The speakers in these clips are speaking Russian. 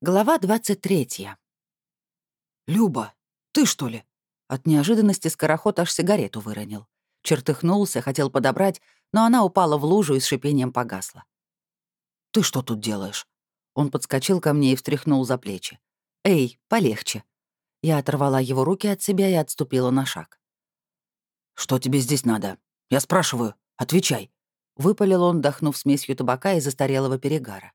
Глава 23. «Люба, ты что ли?» От неожиданности скороход аж сигарету выронил. Чертыхнулся, хотел подобрать, но она упала в лужу и с шипением погасла. «Ты что тут делаешь?» Он подскочил ко мне и встряхнул за плечи. «Эй, полегче». Я оторвала его руки от себя и отступила на шаг. «Что тебе здесь надо? Я спрашиваю. Отвечай!» Выпалил он, дохнув смесью табака и застарелого перегара.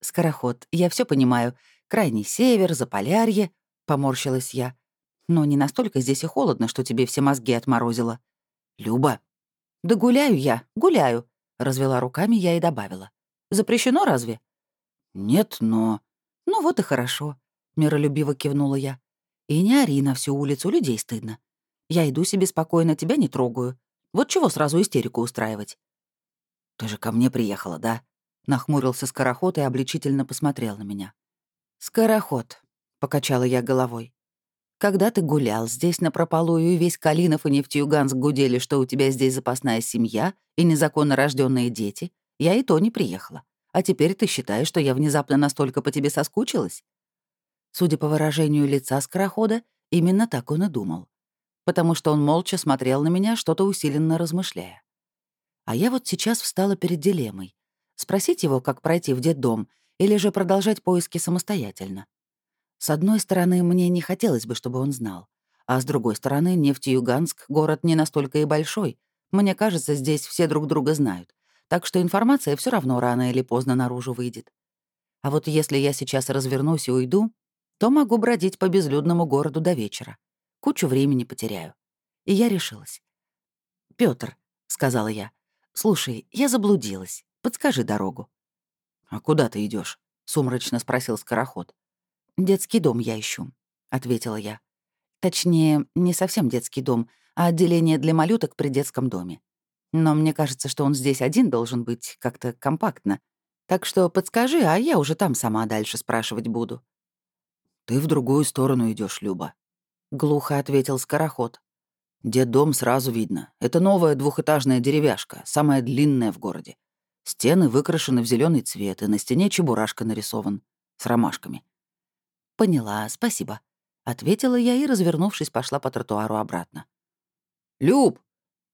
«Скороход, я все понимаю. Крайний север, Заполярье», — поморщилась я. «Но не настолько здесь и холодно, что тебе все мозги отморозило». «Люба». «Да гуляю я, гуляю», — развела руками я и добавила. «Запрещено разве?» «Нет, но...» «Ну вот и хорошо», — миролюбиво кивнула я. «И не ори на всю улицу, людей стыдно. Я иду себе спокойно, тебя не трогаю. Вот чего сразу истерику устраивать?» «Ты же ко мне приехала, да?» Нахмурился скороход и обличительно посмотрел на меня. «Скороход», — покачала я головой. «Когда ты гулял здесь на прополую, и весь Калинов и Нефтьюганск гудели, что у тебя здесь запасная семья и незаконно рожденные дети, я и то не приехала. А теперь ты считаешь, что я внезапно настолько по тебе соскучилась?» Судя по выражению лица скорохода, именно так он и думал. Потому что он молча смотрел на меня, что-то усиленно размышляя. А я вот сейчас встала перед дилеммой. Спросить его, как пройти в детдом, или же продолжать поиски самостоятельно. С одной стороны, мне не хотелось бы, чтобы он знал. А с другой стороны, Нефтеюганск — город не настолько и большой. Мне кажется, здесь все друг друга знают. Так что информация все равно рано или поздно наружу выйдет. А вот если я сейчас развернусь и уйду, то могу бродить по безлюдному городу до вечера. Кучу времени потеряю. И я решилась. Пётр, сказала я, — «слушай, я заблудилась. Подскажи дорогу». «А куда ты идешь? сумрачно спросил скороход. «Детский дом я ищу», — ответила я. Точнее, не совсем детский дом, а отделение для малюток при детском доме. Но мне кажется, что он здесь один должен быть как-то компактно. Так что подскажи, а я уже там сама дальше спрашивать буду. «Ты в другую сторону идешь, Люба», — глухо ответил скороход. дом сразу видно. Это новая двухэтажная деревяшка, самая длинная в городе. Стены выкрашены в зеленый цвет, и на стене чебурашка нарисован. С ромашками. «Поняла, спасибо», — ответила я и, развернувшись, пошла по тротуару обратно. «Люб,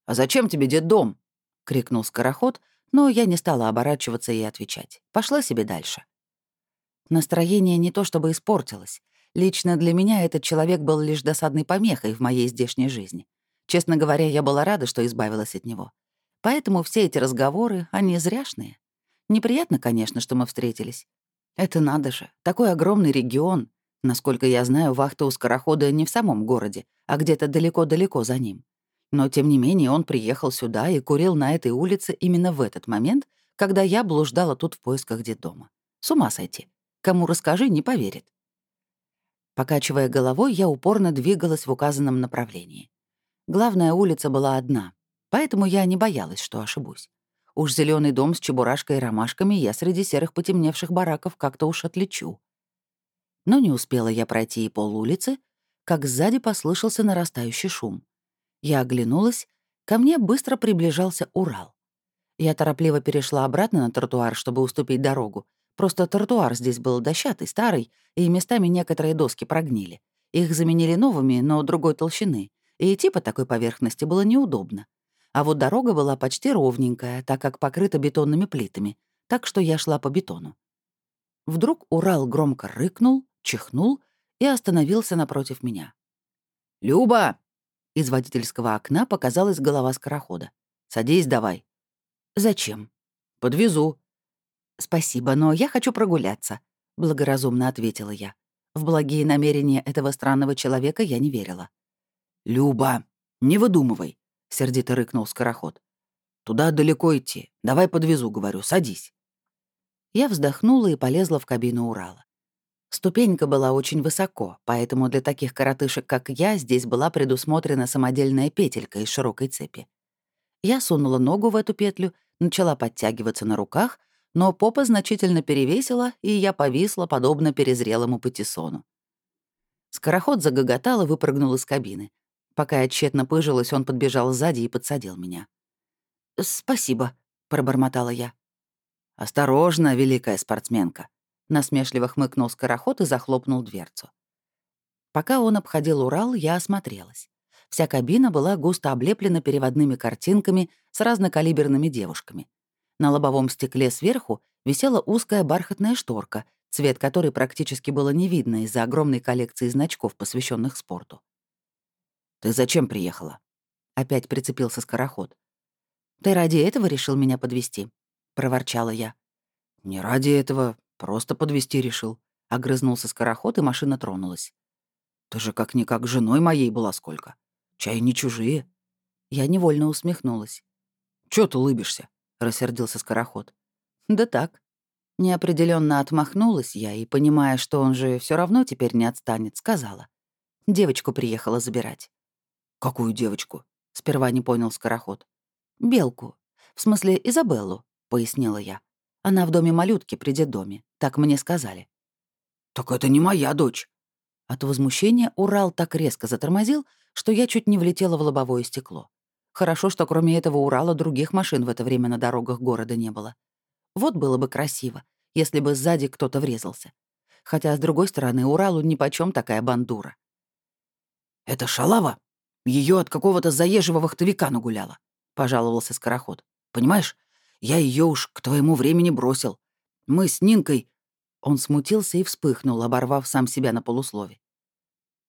а зачем тебе дом? крикнул скороход, но я не стала оборачиваться и отвечать. Пошла себе дальше. Настроение не то чтобы испортилось. Лично для меня этот человек был лишь досадной помехой в моей здешней жизни. Честно говоря, я была рада, что избавилась от него. Поэтому все эти разговоры, они зряшные. Неприятно, конечно, что мы встретились. Это надо же, такой огромный регион. Насколько я знаю, вахта у скорохода не в самом городе, а где-то далеко-далеко за ним. Но, тем не менее, он приехал сюда и курил на этой улице именно в этот момент, когда я блуждала тут в поисках детдома. С ума сойти. Кому расскажи, не поверит. Покачивая головой, я упорно двигалась в указанном направлении. Главная улица была одна, Поэтому я не боялась, что ошибусь. Уж зеленый дом с чебурашкой и ромашками я среди серых потемневших бараков как-то уж отличу. Но не успела я пройти и пол улицы, как сзади послышался нарастающий шум. Я оглянулась, ко мне быстро приближался Урал. Я торопливо перешла обратно на тротуар, чтобы уступить дорогу. Просто тротуар здесь был дощатый, старый, и местами некоторые доски прогнили. Их заменили новыми, но другой толщины, и идти по такой поверхности было неудобно. А вот дорога была почти ровненькая, так как покрыта бетонными плитами, так что я шла по бетону. Вдруг Урал громко рыкнул, чихнул и остановился напротив меня. «Люба!» Из водительского окна показалась голова скорохода. «Садись давай». «Зачем?» «Подвезу». «Спасибо, но я хочу прогуляться», — благоразумно ответила я. В благие намерения этого странного человека я не верила. «Люба, не выдумывай сердито рыкнул скороход. «Туда далеко идти. Давай подвезу, — говорю, — садись». Я вздохнула и полезла в кабину Урала. Ступенька была очень высоко, поэтому для таких коротышек, как я, здесь была предусмотрена самодельная петелька из широкой цепи. Я сунула ногу в эту петлю, начала подтягиваться на руках, но попа значительно перевесила, и я повисла, подобно перезрелому патиссону. Скороход загоготал и выпрыгнул из кабины. Пока я тщетно пыжилась, он подбежал сзади и подсадил меня. «Спасибо», — пробормотала я. «Осторожно, великая спортсменка», Насмешливо хмыкнул скороход и захлопнул дверцу. Пока он обходил Урал, я осмотрелась. Вся кабина была густо облеплена переводными картинками с разнокалиберными девушками. На лобовом стекле сверху висела узкая бархатная шторка, цвет которой практически было не видно из-за огромной коллекции значков, посвященных спорту. «Ты зачем приехала?» — опять прицепился скороход. «Ты ради этого решил меня подвести? проворчала я. «Не ради этого, просто подвести решил», — огрызнулся скороход, и машина тронулась. «Ты же как-никак женой моей была сколько. Чай не чужие». Я невольно усмехнулась. «Чё ты улыбишься?» — рассердился скороход. «Да так». Неопределенно отмахнулась я и, понимая, что он же все равно теперь не отстанет, сказала. Девочку приехала забирать. «Какую девочку?» — сперва не понял скороход. «Белку. В смысле, Изабеллу», — пояснила я. «Она в доме малютки при доме. Так мне сказали». «Так это не моя дочь». От возмущения Урал так резко затормозил, что я чуть не влетела в лобовое стекло. Хорошо, что кроме этого Урала других машин в это время на дорогах города не было. Вот было бы красиво, если бы сзади кто-то врезался. Хотя, с другой стороны, Уралу нипочём такая бандура. «Это шалава? Ее от какого-то заезжего вахтовика нагуляла», — пожаловался скороход. «Понимаешь, я ее уж к твоему времени бросил. Мы с Нинкой...» Он смутился и вспыхнул, оборвав сам себя на полуслове.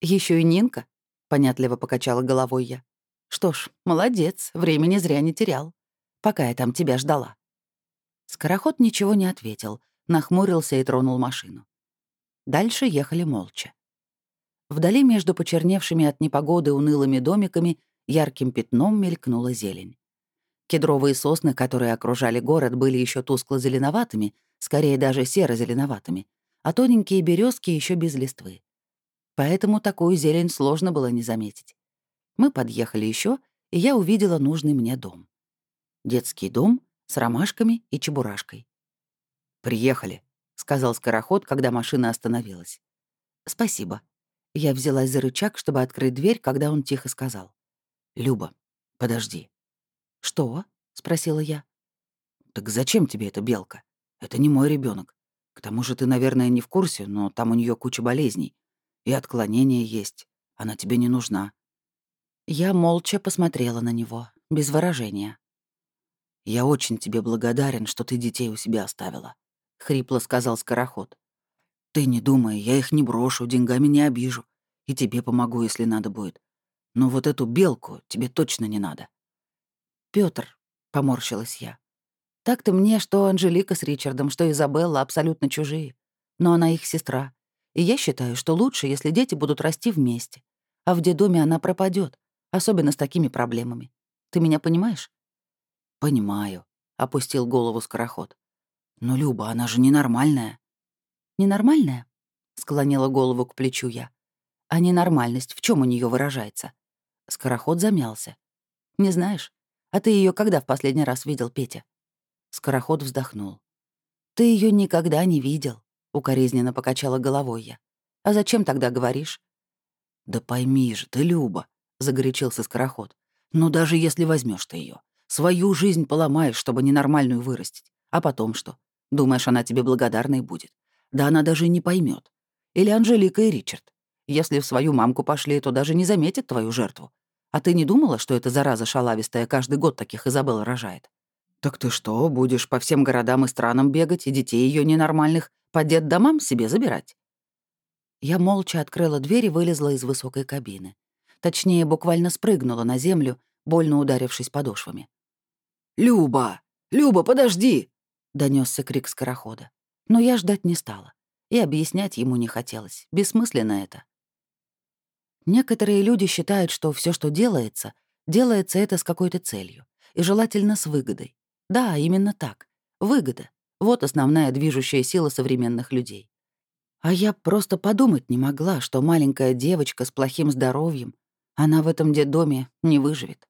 Еще и Нинка?» — понятливо покачала головой я. «Что ж, молодец, времени зря не терял. Пока я там тебя ждала». Скороход ничего не ответил, нахмурился и тронул машину. Дальше ехали молча. Вдали между почерневшими от непогоды унылыми домиками ярким пятном мелькнула зелень. Кедровые сосны, которые окружали город, были еще тускло-зеленоватыми, скорее даже серо-зеленоватыми, а тоненькие березки еще без листвы. Поэтому такую зелень сложно было не заметить. Мы подъехали еще, и я увидела нужный мне дом. Детский дом с ромашками и чебурашкой. «Приехали», — сказал скороход, когда машина остановилась. «Спасибо». Я взялась за рычаг, чтобы открыть дверь, когда он тихо сказал. «Люба, подожди». «Что?» — спросила я. «Так зачем тебе эта белка? Это не мой ребенок. К тому же ты, наверное, не в курсе, но там у нее куча болезней. И отклонения есть. Она тебе не нужна». Я молча посмотрела на него, без выражения. «Я очень тебе благодарен, что ты детей у себя оставила», — хрипло сказал Скороход. «Ты не думай, я их не брошу, деньгами не обижу. И тебе помогу, если надо будет. Но вот эту белку тебе точно не надо». Пётр, поморщилась я. «Так-то мне, что Анжелика с Ричардом, что Изабелла абсолютно чужие. Но она их сестра. И я считаю, что лучше, если дети будут расти вместе. А в детдоме она пропадет, особенно с такими проблемами. Ты меня понимаешь?» «Понимаю», — опустил голову скороход. «Но, Люба, она же ненормальная». «Ненормальная?» — склонила голову к плечу я. «А ненормальность в чем у нее выражается?» Скороход замялся. «Не знаешь? А ты ее когда в последний раз видел, Петя?» Скороход вздохнул. «Ты ее никогда не видел», — укоризненно покачала головой я. «А зачем тогда говоришь?» «Да пойми же ты, Люба», — загорячился Скороход. «Но даже если возьмешь ты ее, Свою жизнь поломаешь, чтобы ненормальную вырастить. А потом что? Думаешь, она тебе благодарной будет? Да она даже не поймет. Или Анжелика и Ричард. Если в свою мамку пошли, то даже не заметят твою жертву. А ты не думала, что эта зараза шалавистая каждый год таких Изабелл рожает? Так ты что, будешь по всем городам и странам бегать и детей ее ненормальных по детдомам себе забирать? Я молча открыла дверь и вылезла из высокой кабины. Точнее, буквально спрыгнула на землю, больно ударившись подошвами. «Люба! Люба, подожди!» — донесся крик скорохода. Но я ждать не стала. И объяснять ему не хотелось. Бессмысленно это. Некоторые люди считают, что все, что делается, делается это с какой-то целью. И желательно с выгодой. Да, именно так. Выгода. Вот основная движущая сила современных людей. А я просто подумать не могла, что маленькая девочка с плохим здоровьем, она в этом детдоме не выживет.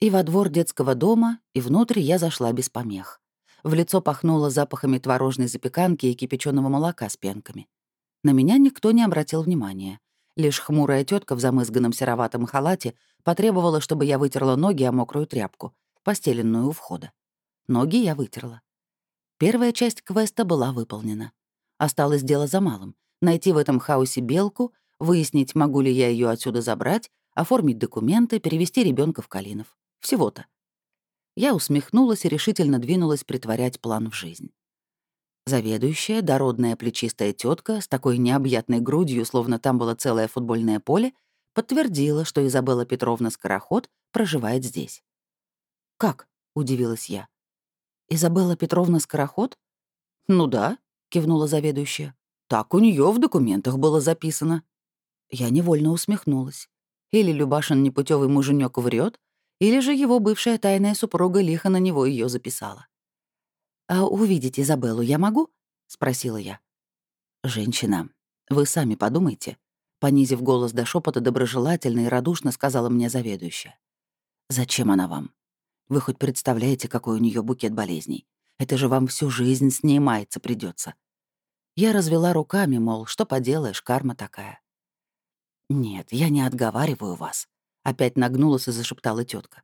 И во двор детского дома, и внутрь я зашла без помех. В лицо пахнуло запахами творожной запеканки и кипяченого молока с пенками. На меня никто не обратил внимания. Лишь хмурая тетка в замызганном сероватом халате потребовала, чтобы я вытерла ноги о мокрую тряпку, постеленную у входа. Ноги я вытерла. Первая часть квеста была выполнена. Осталось дело за малым — найти в этом хаосе белку, выяснить, могу ли я ее отсюда забрать, оформить документы, перевести ребенка в Калинов. Всего-то. Я усмехнулась и решительно двинулась притворять план в жизнь. Заведующая, дородная плечистая тетка с такой необъятной грудью, словно там было целое футбольное поле, подтвердила, что Изабелла Петровна Скороход проживает здесь. «Как?» — удивилась я. «Изабелла Петровна Скороход?» «Ну да», — кивнула заведующая. «Так у нее в документах было записано». Я невольно усмехнулась. Или Любашин непутевый муженек врет, или же его бывшая тайная супруга лихо на него ее записала. «А увидеть Изабеллу я могу?» — спросила я. «Женщина, вы сами подумайте», — понизив голос до шепота доброжелательно и радушно сказала мне заведующая. «Зачем она вам? Вы хоть представляете, какой у нее букет болезней? Это же вам всю жизнь с ней маяться придется. Я развела руками, мол, что поделаешь, карма такая. «Нет, я не отговариваю вас», — опять нагнулась и зашептала тетка.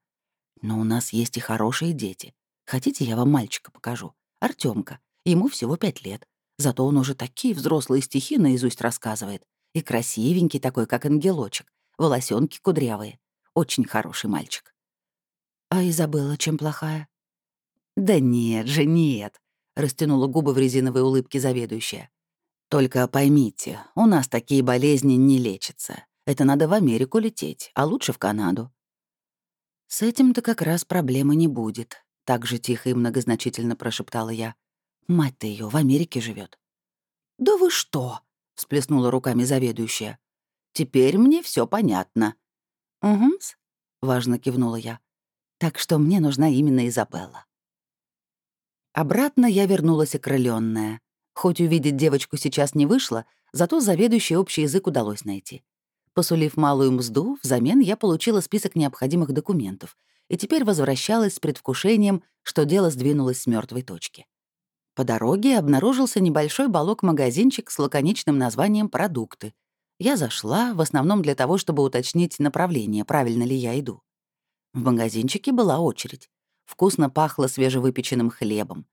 «Но у нас есть и хорошие дети. Хотите, я вам мальчика покажу? Артемка. Ему всего пять лет. Зато он уже такие взрослые стихи наизусть рассказывает. И красивенький такой, как ангелочек. Волосенки кудрявые. Очень хороший мальчик. А Изабелла чем плохая? Да нет же, нет, растянула губы в резиновой улыбке заведующая. Только поймите, у нас такие болезни не лечатся. Это надо в Америку лететь, а лучше в Канаду. С этим-то как раз проблемы не будет, так же тихо и многозначительно прошептала я. Мать-то ее в Америке живет. Да вы что? всплеснула руками заведующая. Теперь мне все понятно. Угу, важно кивнула я. Так что мне нужна именно Изабелла. Обратно я вернулась окрылённая. Хоть увидеть девочку сейчас не вышло, зато заведующий общий язык удалось найти. Посулив малую мзду, взамен я получила список необходимых документов и теперь возвращалась с предвкушением, что дело сдвинулось с мертвой точки. По дороге обнаружился небольшой балок-магазинчик с лаконичным названием «Продукты». Я зашла, в основном для того, чтобы уточнить направление, правильно ли я иду. В магазинчике была очередь. Вкусно пахло свежевыпеченным хлебом.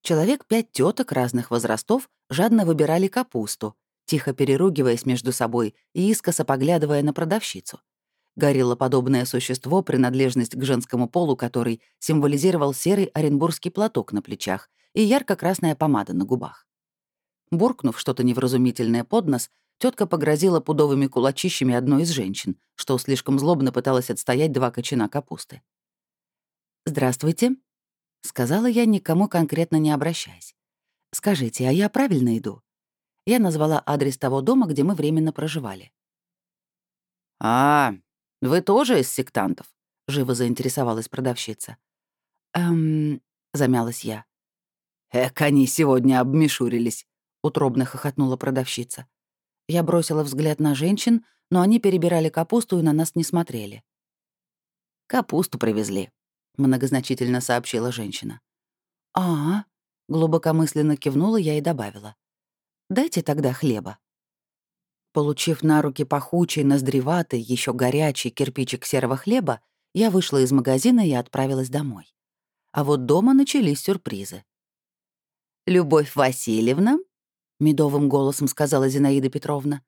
Человек пять теток разных возрастов жадно выбирали капусту, тихо переругиваясь между собой и искоса поглядывая на продавщицу. Гориллоподобное существо, принадлежность к женскому полу который символизировал серый оренбургский платок на плечах и ярко-красная помада на губах. Буркнув что-то невразумительное под нос, Тетка погрозила пудовыми кулачищами одной из женщин, что слишком злобно пыталась отстоять два кочана капусты. «Здравствуйте», — сказала я, никому конкретно не обращаясь. «Скажите, а я правильно иду?» Я назвала адрес того дома, где мы временно проживали. «А, вы тоже из сектантов?» — живо заинтересовалась продавщица. «Эм...» — замялась я. «Эк, они сегодня обмешурились», — утробно хохотнула продавщица. Я бросила взгляд на женщин, но они перебирали капусту и на нас не смотрели. «Капусту привезли», — многозначительно сообщила женщина. «А, -а глубокомысленно кивнула я и добавила. «Дайте тогда хлеба». Получив на руки пахучий, ноздреватый, еще горячий кирпичик серого хлеба, я вышла из магазина и отправилась домой. А вот дома начались сюрпризы. «Любовь Васильевна, медовым голосом сказала Зинаида Петровна.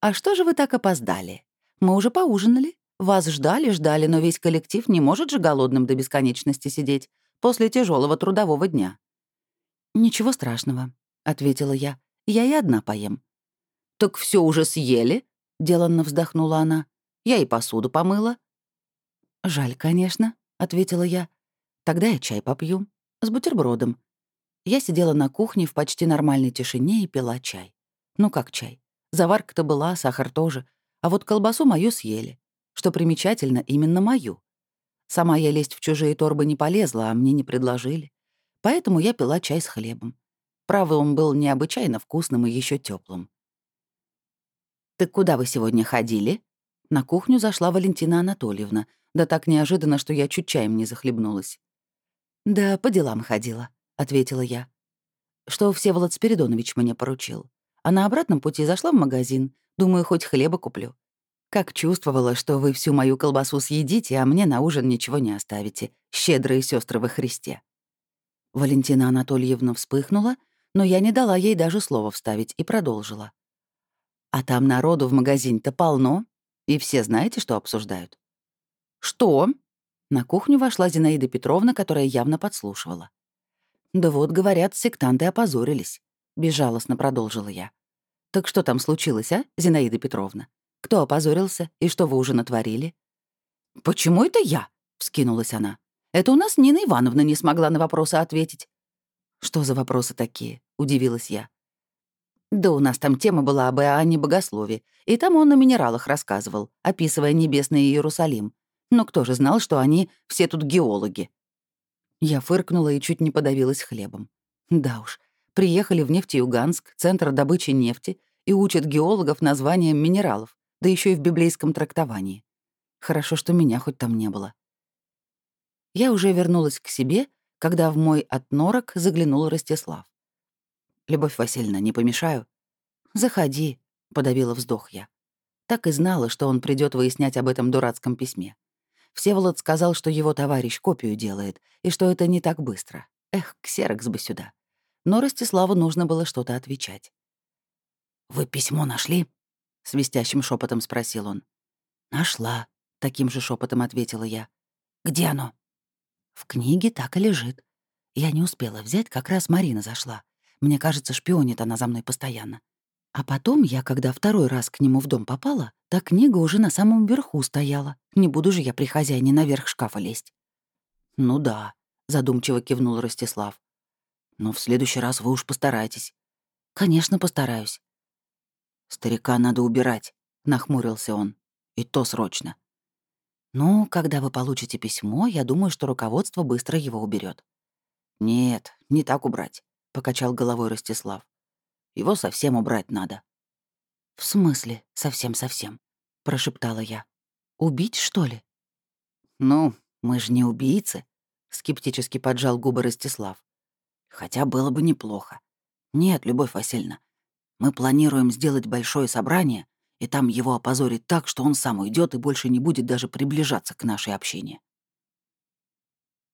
«А что же вы так опоздали? Мы уже поужинали. Вас ждали, ждали, но весь коллектив не может же голодным до бесконечности сидеть после тяжелого трудового дня». «Ничего страшного», — ответила я. «Я и одна поем». «Так все уже съели?» — деланно вздохнула она. «Я и посуду помыла». «Жаль, конечно», — ответила я. «Тогда я чай попью. С бутербродом. Я сидела на кухне в почти нормальной тишине и пила чай. Ну как чай? Заварка-то была, сахар тоже. А вот колбасу мою съели. Что примечательно, именно мою. Сама я лезть в чужие торбы не полезла, а мне не предложили. Поэтому я пила чай с хлебом. Правда, он был необычайно вкусным и еще теплым. «Так куда вы сегодня ходили?» На кухню зашла Валентина Анатольевна, да так неожиданно, что я чуть чаем не захлебнулась. «Да, по делам ходила», — ответила я. «Что Всеволод Спиридонович мне поручил. А на обратном пути зашла в магазин. Думаю, хоть хлеба куплю. Как чувствовала, что вы всю мою колбасу съедите, а мне на ужин ничего не оставите. Щедрые сестры во Христе». Валентина Анатольевна вспыхнула, но я не дала ей даже слова вставить и продолжила. «А там народу в магазине-то полно, и все знаете, что обсуждают?» «Что?» На кухню вошла Зинаида Петровна, которая явно подслушивала. «Да вот, говорят, сектанты опозорились», — безжалостно продолжила я. «Так что там случилось, а, Зинаида Петровна? Кто опозорился и что вы уже натворили?» «Почему это я?» — вскинулась она. «Это у нас Нина Ивановна не смогла на вопросы ответить». «Что за вопросы такие?» — удивилась я. «Да у нас там тема была об Иоанне Богослове, и там он о минералах рассказывал, описывая небесный Иерусалим. Но кто же знал, что они все тут геологи?» Я фыркнула и чуть не подавилась хлебом. Да уж, приехали в Нефтеюганск, центр добычи нефти, и учат геологов названием минералов, да еще и в библейском трактовании. Хорошо, что меня хоть там не было. Я уже вернулась к себе, когда в мой отнорок заглянул Ростислав. «Любовь Васильевна, не помешаю?» «Заходи», — подавила вздох я. Так и знала, что он придет выяснять об этом дурацком письме. Всеволод сказал, что его товарищ копию делает, и что это не так быстро. Эх, ксерокс бы сюда. Но Ростиславу нужно было что-то отвечать. «Вы письмо нашли?» — свистящим шепотом спросил он. «Нашла», — таким же шепотом ответила я. «Где оно?» «В книге так и лежит. Я не успела взять, как раз Марина зашла. Мне кажется, шпионит она за мной постоянно. А потом я, когда второй раз к нему в дом попала, та книга уже на самом верху стояла. Не буду же я при хозяине наверх шкафа лезть. «Ну да», — задумчиво кивнул Ростислав. «Но в следующий раз вы уж постарайтесь». «Конечно, постараюсь». «Старика надо убирать», — нахмурился он. «И то срочно». «Ну, когда вы получите письмо, я думаю, что руководство быстро его уберет. «Нет, не так убрать», — покачал головой Ростислав. Его совсем убрать надо». «В смысле совсем-совсем?» — прошептала я. «Убить, что ли?» «Ну, мы же не убийцы», — скептически поджал губы Ростислав. «Хотя было бы неплохо. Нет, Любовь Васильевна, мы планируем сделать большое собрание, и там его опозорить так, что он сам уйдет и больше не будет даже приближаться к нашей общине».